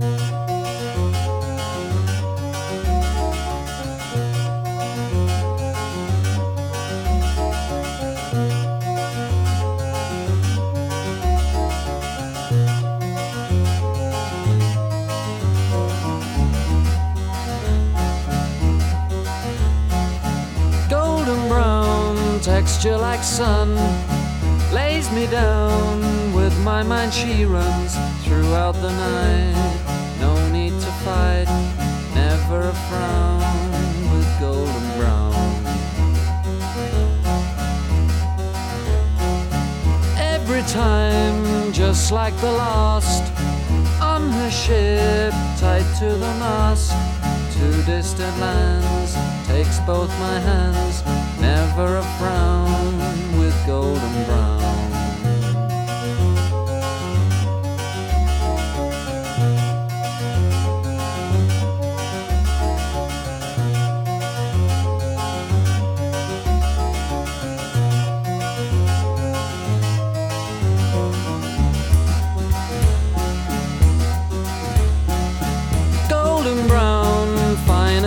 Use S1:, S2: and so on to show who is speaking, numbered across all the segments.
S1: Golden brown texture like sun lays me down with my mind. She runs throughout the night fight never a frown with golden brown. Every time just like the last on her ship tied to the mast to distant lands takes both my hands never a frown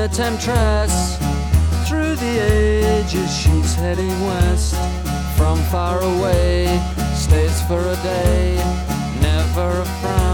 S1: a temptress. Through the ages she's heading west. From far away stays for a day never a frown